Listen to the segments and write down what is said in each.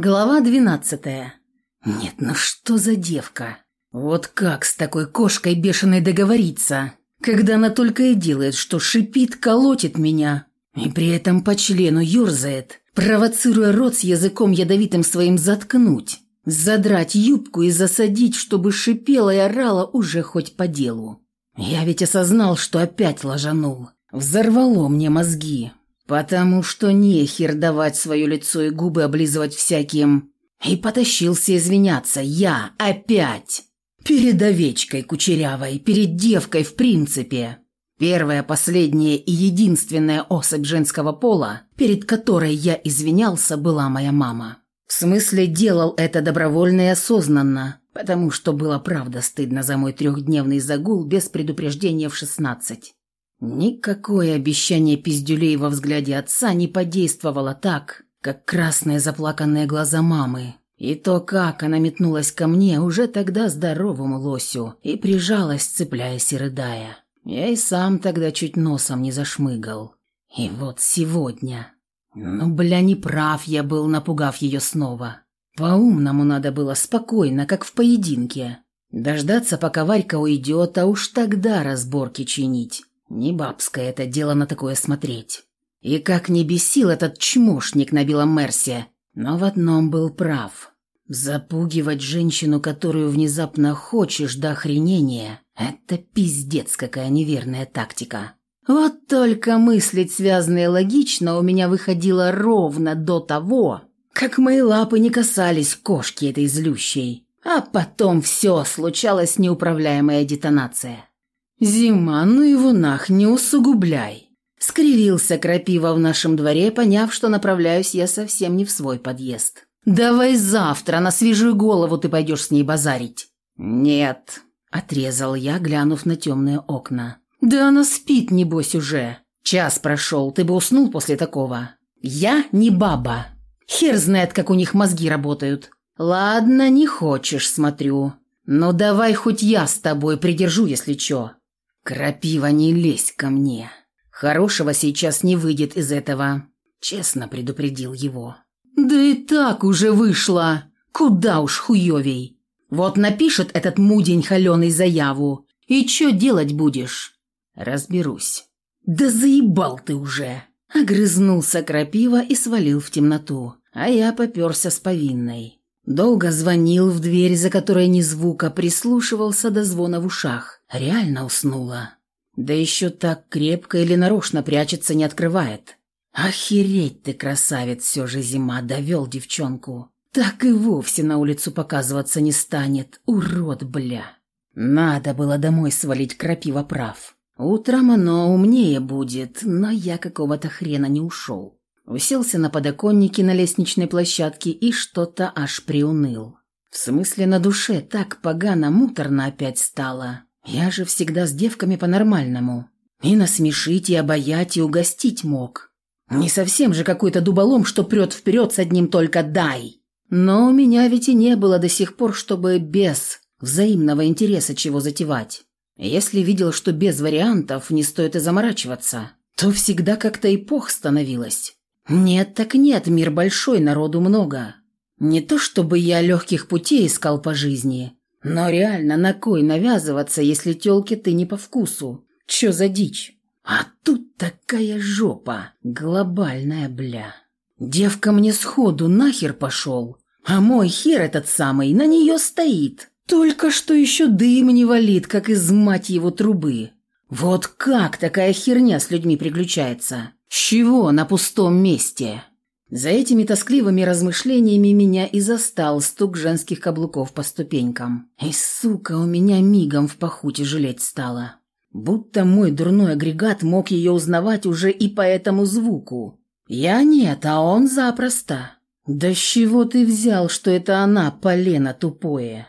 Глава двенадцатая. Нет, ну что за девка? Вот как с такой кошкой бешеной договориться, когда она только и делает, что шипит, колотит меня, и при этом по члену ерзает, провоцируя рот с языком ядовитым своим заткнуть, задрать юбку и засадить, чтобы шипела и орала уже хоть по делу. Я ведь осознал, что опять ложанул. Взорвало мне мозги, потому что нехер давать свое лицо и губы облизывать всяким. И потащился извиняться я опять. Перед овечкой кучерявой, перед девкой в принципе. Первая, последняя и единственная особь женского пола, перед которой я извинялся, была моя мама. В смысле, делал это добровольно и осознанно, потому что было правда стыдно за мой трехдневный загул без предупреждения в шестнадцать. Никакое обещание пиздюлей во взгляде отца не подействовало так, как красные заплаканные глаза мамы. И то, как она метнулась ко мне, уже тогда здоровому лосю, и прижалась, цепляясь и рыдая. Я и сам тогда чуть носом не зашмыгал. И вот сегодня... Ну, бля, не прав я был, напугав ее снова. По-умному надо было спокойно, как в поединке. Дождаться, пока Варька уйдет, а уж тогда разборки чинить. Не бабское это дело на такое смотреть. И как не бесил этот чмошник на белом Мерсе, но в одном был прав. Запугивать женщину, которую внезапно хочешь до охренения, это пиздец какая неверная тактика. Вот только мыслить связно и логично у меня выходило ровно до того, как мои лапы не касались кошки этой злющей. А потом все, случалась неуправляемая детонация. «Зима, ну его нах, не усугубляй!» Скривился крапива в нашем дворе, поняв, что направляюсь я совсем не в свой подъезд. «Давай завтра на свежую голову ты пойдешь с ней базарить». «Нет», – отрезал я, глянув на темные окна. «Да она спит, небось, уже. Час прошел, ты бы уснул после такого». «Я не баба. Хер знает, как у них мозги работают». «Ладно, не хочешь, смотрю. Но давай хоть я с тобой придержу, если чё. «Крапива, не лезь ко мне. Хорошего сейчас не выйдет из этого», — честно предупредил его. «Да и так уже вышло. Куда уж хуёвей. Вот напишет этот мудень холеный заяву. И чё делать будешь?» «Разберусь». «Да заебал ты уже!» Огрызнулся крапива и свалил в темноту, а я попёрся с повинной. Долго звонил в дверь, за которой ни звука, прислушивался до звона в ушах. Реально уснула. Да еще так крепко или нарочно прячется, не открывает. Охереть ты, красавец, все же зима, довел девчонку. Так и вовсе на улицу показываться не станет, урод, бля. Надо было домой свалить, крапива прав. Утром оно умнее будет, но я какого-то хрена не ушел. Уселся на подоконнике на лестничной площадке и что-то аж приуныл. В смысле, на душе так погано муторно опять стало. Я же всегда с девками по-нормальному. И насмешить, и обаять, и угостить мог. Не совсем же какой-то дуболом, что прет вперед с одним только «дай». Но у меня ведь и не было до сих пор, чтобы без взаимного интереса чего затевать. Если видел, что без вариантов не стоит и заморачиваться, то всегда как-то эпох становилась. «Нет, так нет, мир большой, народу много. Не то чтобы я легких путей искал по жизни, но реально на кой навязываться, если тёлке ты не по вкусу? Чё за дичь? А тут такая жопа, глобальная бля. Девка мне сходу нахер пошел, а мой хер этот самый на нее стоит. Только что еще дым не валит, как из мать его трубы. Вот как такая херня с людьми приключается?» С чего на пустом месте? За этими тоскливыми размышлениями меня и застал стук женских каблуков по ступенькам. И, сука, у меня мигом в паху тяжелеть стало. Будто мой дурной агрегат мог ее узнавать уже и по этому звуку. Я нет, а он запросто. Да с чего ты взял, что это она, полено тупое?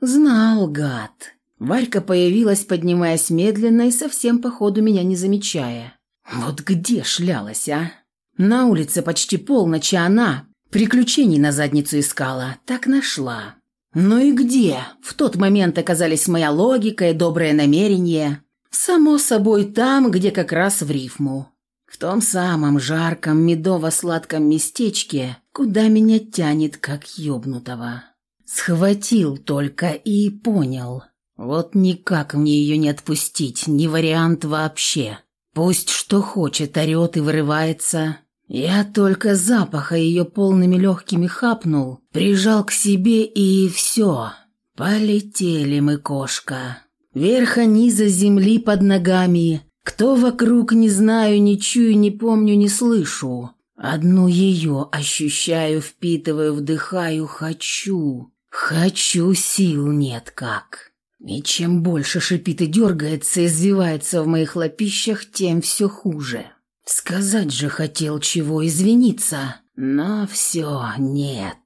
Знал, гад. Варька появилась, поднимаясь медленно и совсем по ходу меня не замечая. Вот где шлялась, а? На улице почти полночь, а она приключений на задницу искала, так нашла. Ну и где? В тот момент оказались моя логика и доброе намерение. Само собой там, где как раз в рифму. В том самом жарком медово-сладком местечке, куда меня тянет, как ёбнутого. Схватил только и понял. Вот никак мне ее не отпустить, не вариант вообще. Пусть что хочет, орет и вырывается. Я только запаха ее полными легкими хапнул, прижал к себе и все. Полетели мы, кошка. Верха-низа земли под ногами. Кто вокруг, не знаю, не чую, не помню, не слышу. Одну ее ощущаю, впитываю, вдыхаю, хочу. Хочу, сил нет как. И чем больше шипит и дергается, извивается в моих лапищах, тем все хуже. Сказать же хотел чего, извиниться, но все нет.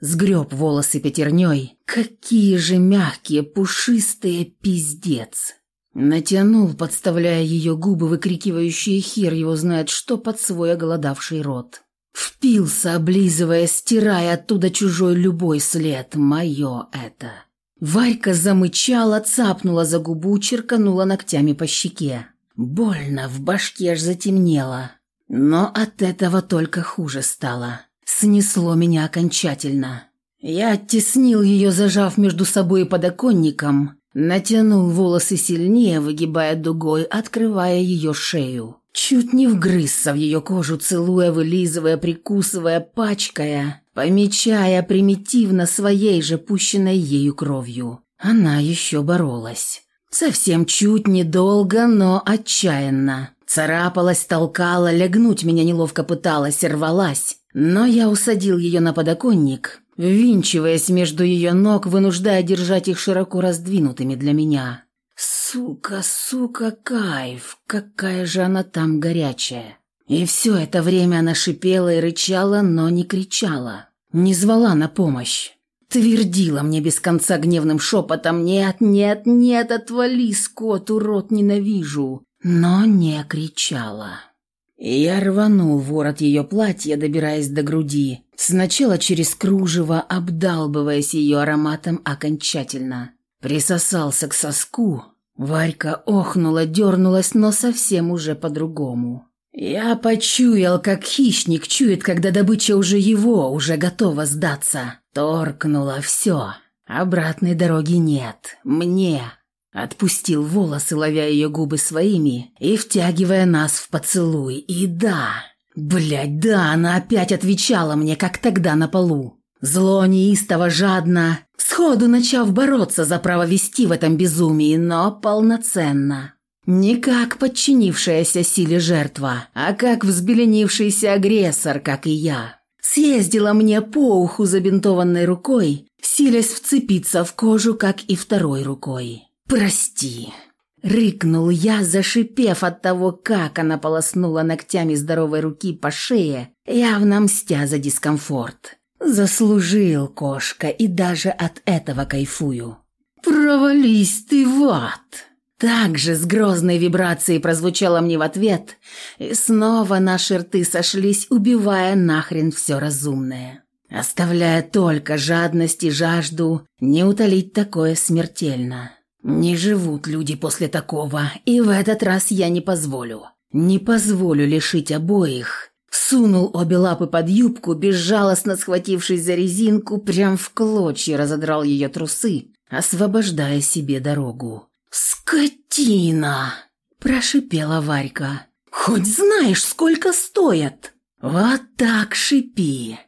Сгреб волосы пятерней. Какие же мягкие, пушистые, пиздец. Натянул, подставляя ее губы, выкрикивающие хер его знает что под свой оголодавший рот. Впился, облизывая, стирая оттуда чужой любой след. Мое это. Варька замычала, цапнула за губу, черканула ногтями по щеке. Больно, в башке аж затемнело. Но от этого только хуже стало. Снесло меня окончательно. Я оттеснил ее, зажав между собой и подоконником, натянул волосы сильнее, выгибая дугой, открывая ее шею. Чуть не вгрызся в ее кожу, целуя, вылизывая, прикусывая, пачкая, помечая примитивно своей же пущенной ею кровью. Она еще боролась. Совсем чуть, недолго, но отчаянно. Царапалась, толкала, лягнуть меня неловко пыталась, рвалась. Но я усадил ее на подоконник, ввинчиваясь между ее ног, вынуждая держать их широко раздвинутыми для меня. Сука, сука, кайф, какая же она там горячая. И все это время она шипела и рычала, но не кричала, не звала на помощь. Твердила мне без конца гневным шепотом «Нет, нет, нет, отвали, скот, урод, ненавижу!» Но не кричала. Я рванул ворот ее платья, добираясь до груди, сначала через кружево, обдалбываясь ее ароматом окончательно. Присосался к соску. Варька охнула, дернулась, но совсем уже по-другому. Я почуял, как хищник чует, когда добыча уже его, уже готова сдаться. Торкнула все. Обратной дороги нет. Мне. Отпустил волосы, ловя ее губы своими и втягивая нас в поцелуй. И да, блядь, да, она опять отвечала мне, как тогда на полу. Зло неистово жадно, сходу начав бороться за право вести в этом безумии, но полноценно. Не как подчинившаяся силе жертва, а как взбеленившийся агрессор, как и я. Съездила мне по уху забинтованной рукой, силясь вцепиться в кожу, как и второй рукой. «Прости!» Рыкнул я, зашипев от того, как она полоснула ногтями здоровой руки по шее, явно мстя за дискомфорт. Заслужил кошка, и даже от этого кайфую. «Провались ты в ад!» Также с грозной вибрацией прозвучало мне в ответ, и снова наши рты сошлись, убивая нахрен все разумное, оставляя только жадность и жажду не утолить такое смертельно. Не живут люди после такого, и в этот раз я не позволю. Не позволю лишить обоих. Сунул обе лапы под юбку, безжалостно схватившись за резинку, прям в клочья разодрал ее трусы, освобождая себе дорогу. «Скотина!» – прошипела Варька. «Хоть знаешь, сколько стоят?» «Вот так шипи!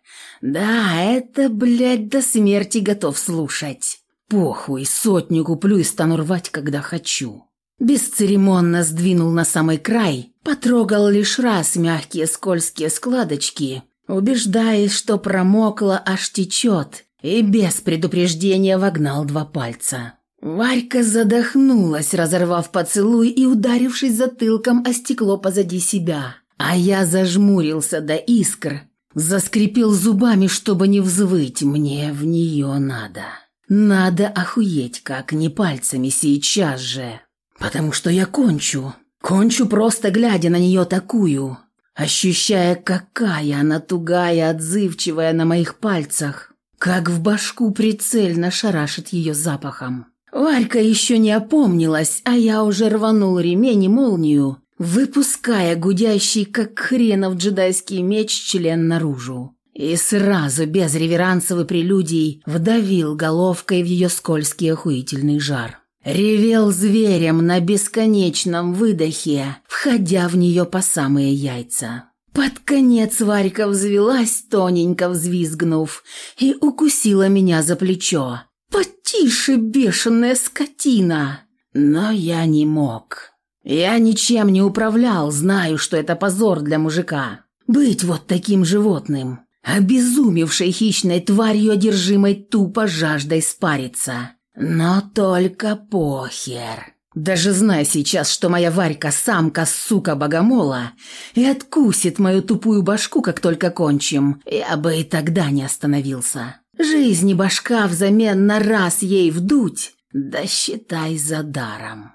Да, это, блядь, до смерти готов слушать. Похуй, сотню куплю и стану рвать, когда хочу». Бесцеремонно сдвинул на самый край, потрогал лишь раз мягкие скользкие складочки, убеждаясь, что промокло аж течет, и без предупреждения вогнал два пальца. Варька задохнулась, разорвав поцелуй и ударившись затылком о стекло позади себя. А я зажмурился до искр, заскрипел зубами, чтобы не взвыть. Мне в нее надо. Надо охуеть как, не пальцами сейчас же. Потому что я кончу. Кончу просто глядя на нее такую, ощущая, какая она тугая, отзывчивая на моих пальцах, как в башку прицельно шарашит ее запахом. Варька еще не опомнилась, а я уже рванул ремень и молнию, выпуская гудящий, как хренов джедайский меч, член наружу. и сразу, без реверансов и прелюдий, вдавил головкой в ее скользкий охуительный жар. Ревел зверем на бесконечном выдохе, входя в нее по самые яйца. Под конец Варька взвелась, тоненько взвизгнув, и укусила меня за плечо. «Потише, бешеная скотина!» Но я не мог. Я ничем не управлял, знаю, что это позор для мужика. Быть вот таким животным, обезумевшей хищной тварью, одержимой тупо жаждой спариться. Но только похер. Даже зная сейчас, что моя Варька самка, сука богомола, и откусит мою тупую башку, как только кончим, я бы и тогда не остановился. Жизнь и башка взамен на раз ей вдуть, да считай за даром.